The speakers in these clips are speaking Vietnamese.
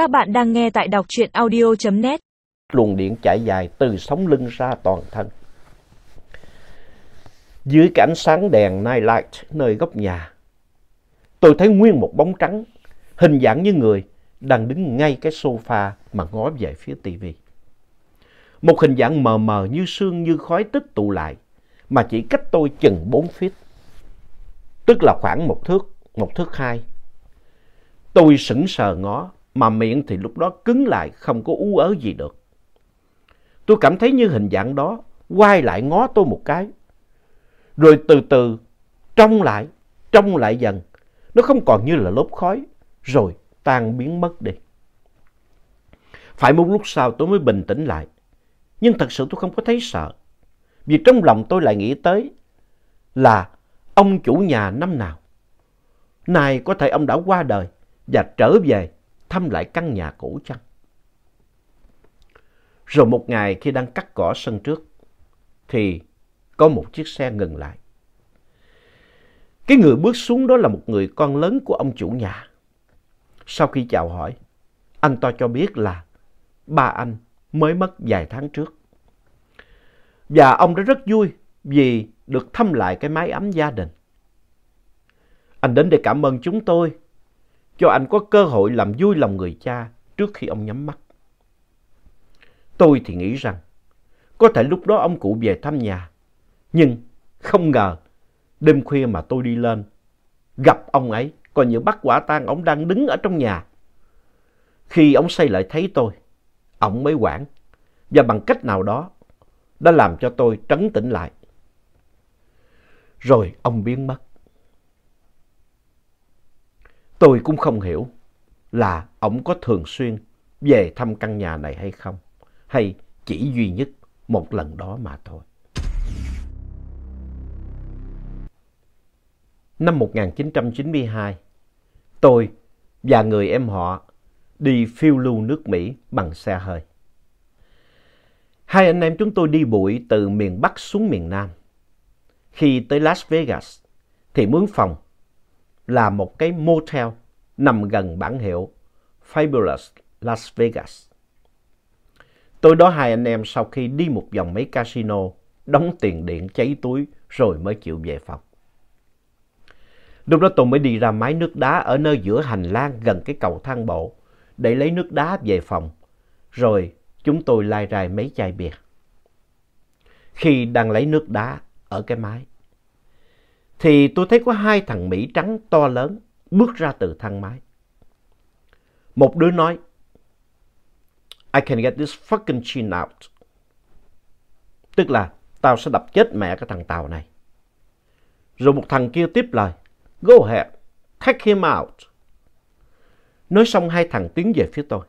Các bạn đang nghe tại đọc truyện audio.net. Luồng điện chạy dài từ sống lưng ra toàn thân. Dưới cái ánh sáng đèn nightlight nơi góc nhà, tôi thấy nguyên một bóng trắng, hình dạng như người, đang đứng ngay cái sofa mà ngó về phía tivi. Một hình dạng mờ mờ như sương như khói tích tụ lại, mà chỉ cách tôi chừng bốn feet. Tức là khoảng một thước, một thước hai. Tôi sững sờ ngó, mà miệng thì lúc đó cứng lại, không có ú ớ gì được. Tôi cảm thấy như hình dạng đó quay lại ngó tôi một cái. Rồi từ từ trong lại, trong lại dần. Nó không còn như là lớp khói, rồi tan biến mất đi. Phải một lúc sau tôi mới bình tĩnh lại. Nhưng thật sự tôi không có thấy sợ. Vì trong lòng tôi lại nghĩ tới là ông chủ nhà năm nào. Này có thể ông đã qua đời và trở về thăm lại căn nhà cũ chăng? Rồi một ngày khi đang cắt cỏ sân trước, thì có một chiếc xe ngừng lại. Cái người bước xuống đó là một người con lớn của ông chủ nhà. Sau khi chào hỏi, anh to cho biết là ba anh mới mất vài tháng trước. Và ông đã rất vui vì được thăm lại cái mái ấm gia đình. Anh đến để cảm ơn chúng tôi cho anh có cơ hội làm vui lòng người cha trước khi ông nhắm mắt. Tôi thì nghĩ rằng có thể lúc đó ông cụ về thăm nhà, nhưng không ngờ đêm khuya mà tôi đi lên, gặp ông ấy, còn như bắt quả tang ông đang đứng ở trong nhà. Khi ông xây lại thấy tôi, ông mới quản và bằng cách nào đó đã làm cho tôi trấn tĩnh lại. Rồi ông biến mất. Tôi cũng không hiểu là ông có thường xuyên về thăm căn nhà này hay không, hay chỉ duy nhất một lần đó mà thôi. Năm 1992, tôi và người em họ đi phiêu lưu nước Mỹ bằng xe hơi. Hai anh em chúng tôi đi bụi từ miền Bắc xuống miền Nam. Khi tới Las Vegas thì mướn phòng là một cái motel nằm gần bản hiệu Fabulous Las Vegas. Tôi đó hai anh em sau khi đi một vòng mấy casino, đóng tiền điện cháy túi rồi mới chịu về phòng. Lúc đó tôi mới đi ra máy nước đá ở nơi giữa hành lang gần cái cầu thang bộ để lấy nước đá về phòng. Rồi chúng tôi lai rai mấy chai bia. Khi đang lấy nước đá ở cái máy, thì tôi thấy có hai thằng Mỹ trắng to lớn bước ra từ thang máy. Một đứa nói, I can get this fucking chin out. Tức là, tao sẽ đập chết mẹ cái thằng Tàu này. Rồi một thằng kia tiếp lời, Go ahead, take him out. Nói xong hai thằng tiến về phía tôi.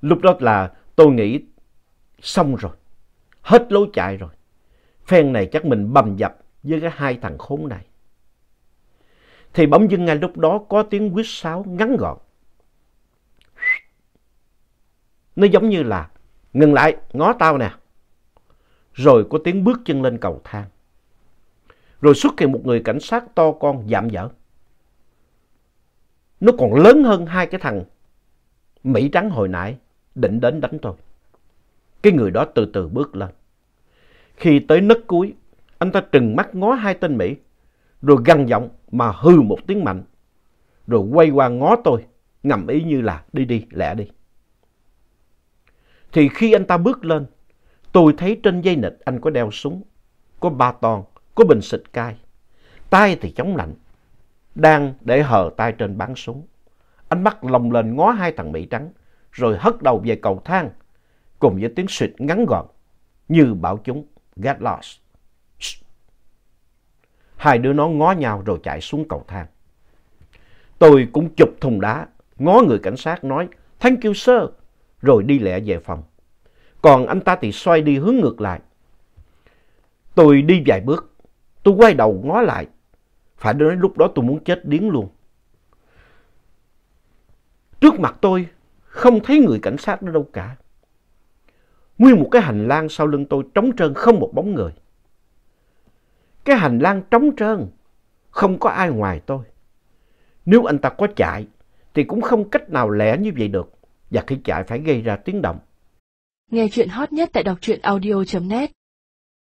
Lúc đó là tôi nghĩ xong rồi, hết lối chạy rồi. Phen này chắc mình bầm dập với cái hai thằng khốn này. Thì bỗng dưng ngay lúc đó có tiếng quýt sáo ngắn gọn. Nó giống như là ngừng lại, ngó tao nè. Rồi có tiếng bước chân lên cầu thang. Rồi xuất hiện một người cảnh sát to con dạm dở. Nó còn lớn hơn hai cái thằng Mỹ trắng hồi nãy định đến đánh tôi. Cái người đó từ từ bước lên. Khi tới nấc cuối, anh ta trừng mắt ngó hai tên Mỹ, rồi gằn giọng mà hư một tiếng mạnh, rồi quay qua ngó tôi, ngầm ý như là đi đi, lẹ đi. Thì khi anh ta bước lên, tôi thấy trên dây nịch anh có đeo súng, có ba toàn có bình xịt cay, tay thì chống lạnh, đang để hờ tay trên bán súng. Anh bắt lồng lên ngó hai thằng Mỹ trắng, rồi hất đầu về cầu thang, cùng với tiếng suyệt ngắn gọn, như bảo chúng get lost. Hai đứa nó ngó nhau rồi chạy xuống cầu thang. Tôi cũng chụp thùng đá, ngó người cảnh sát nói, thank you sir, rồi đi lẹ về phòng. Còn anh ta thì xoay đi hướng ngược lại. Tôi đi vài bước, tôi quay đầu ngó lại. Phải nói lúc đó tôi muốn chết điếng luôn. Trước mặt tôi không thấy người cảnh sát đó đâu cả. Nguyên một cái hành lang sau lưng tôi trống trơn không một bóng người. Cái hành lang trống trơn, không có ai ngoài tôi. Nếu anh ta có chạy, thì cũng không cách nào lẻ như vậy được. Và khi chạy phải gây ra tiếng động. Nghe chuyện hot nhất tại đọc truyện audio.net